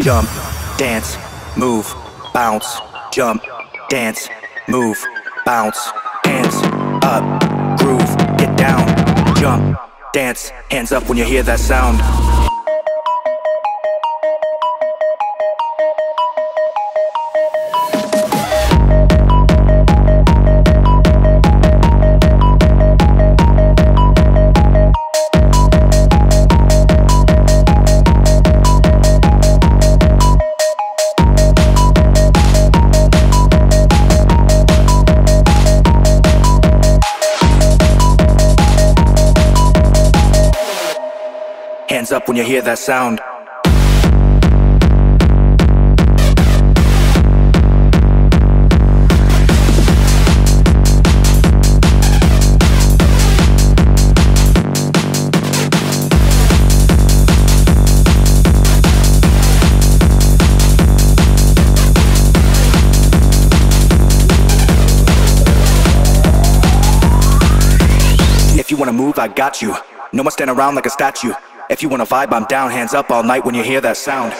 Jump, dance, move, bounce, jump, dance, move, bounce, hands up, groove, get down, jump, dance, hands up when you hear that sound. Hands up when you hear that sound. If you wanna move, I got you. No more stand around like a statue. If you wanna vibe, I'm down. Hands up all night when you hear that sound.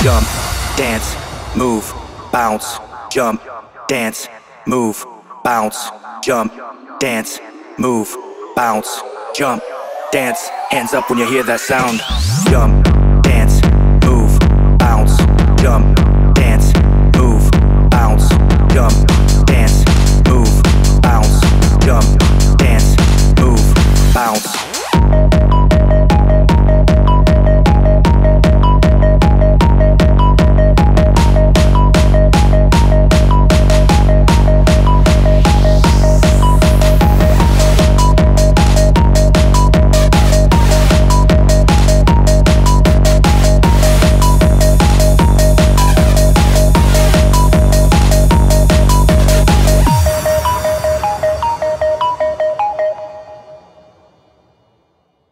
Jump, dance, move, bounce, jump, dance, move, bounce, jump, dance, move, bounce, jump, dance, hands up when you hear that sound. Jump,